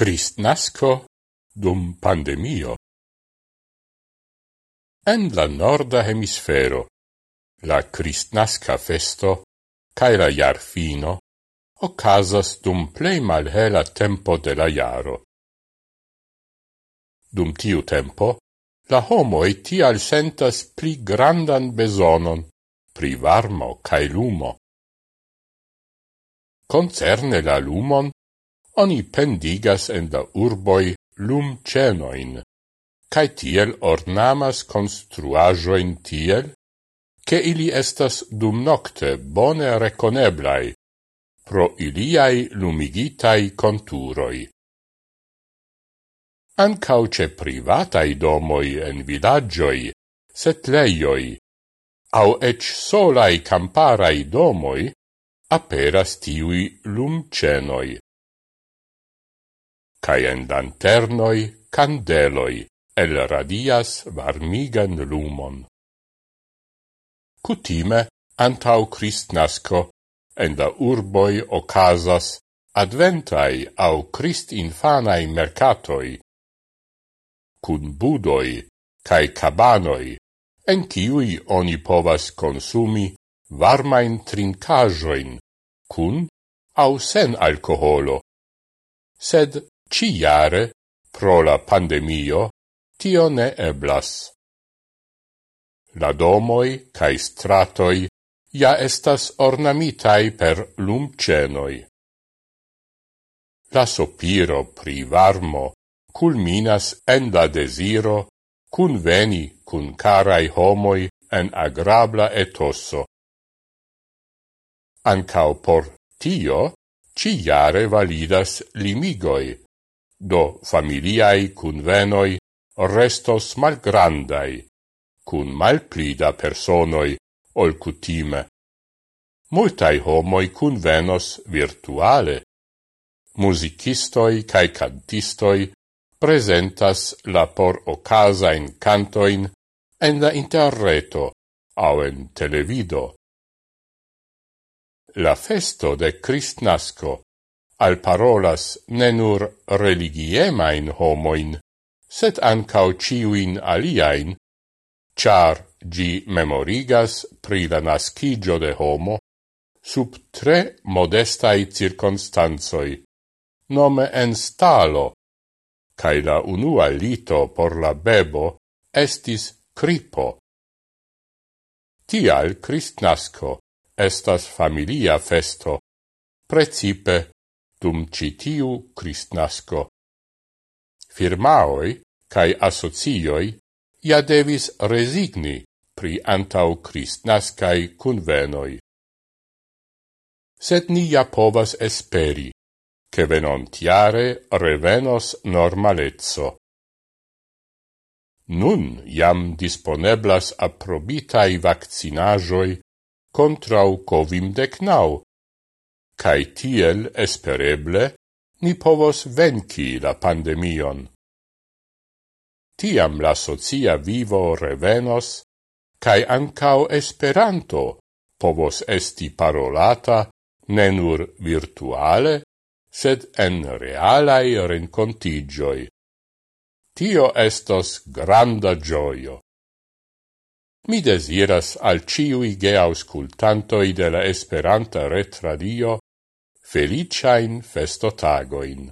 Cristnasco dum pandemio. En la norda hemisfero, la Cristnasca festo cae la jarfino ocasas dum plei malhela tempo de la iaro. Dum tiu tempo, la homoi tial sentas pli grandan besonon pri varmo cae lumo. Concerne la lumon, oni pendigas en la urboi lumcenoin, cae tiel ornamas construajoin tiel, che ili estas dum nocte bone reconeblai, pro iliai lumigitai conturoi. Ancau ce privatai domoi en vidagioi, setleioi, au ec solai camparai domoi, aperas tiui lumcenoi cae en lanternoi candeloi el radias varmigan lumon. Cutime, antau Cristnasco, en la urboi ocasas adventai au Cristinfanai mercatoi, cun budoi cae cabanoi, en ciui oni povas consumi varmain trincajoin, cun au sen alcoholo, sed ciare, pro la pandemio, tio ne eblas. La domoi cae stratoi ja estas ornamitai per lumcenoi. La sopiro pri varmo culminas en la desiro cun veni cun carai homoi en agrabla etosso. Ancao por tio, ciare validas limigoi, do familiai cunvenoi restos malgrandai, cun malplida personoi ol cutime. Multai homoi cunvenos virtuale. Musicistoi cae cantistoi presentas la por ocasain cantoin en la interreto au en televido. La festo de Cristnasco al parolas ne nur religiemain homoin, set ancau ciuin aliain, char gi memorigas pri la nascigio de homo sub tre modestai circonstanzoi, nome en stalo, cae la unua lito por la bebo estis cripo. Tial Christnasco estas familia festo, precipe dum citiu Cristnasco. Firmaoi cae asocioi ia devis resigni pri antau Cristnascae convenoi. Sed ni ja povas esperi, che venontiare revenos normalezzo. Nun jam disponeblas approbitai vaccinajoi contrau covim decnau, cae tiel espereble ni povos venci la pandemion. Tiam la socia vivo revenos, cae ancao esperanto povos esti parolata ne nur virtuale, sed en realai rencontigioi. Tio estos granda gioio. Mi desiras al ciui geauscultantoi de la Esperanta Retradio Feliciain festotagoin!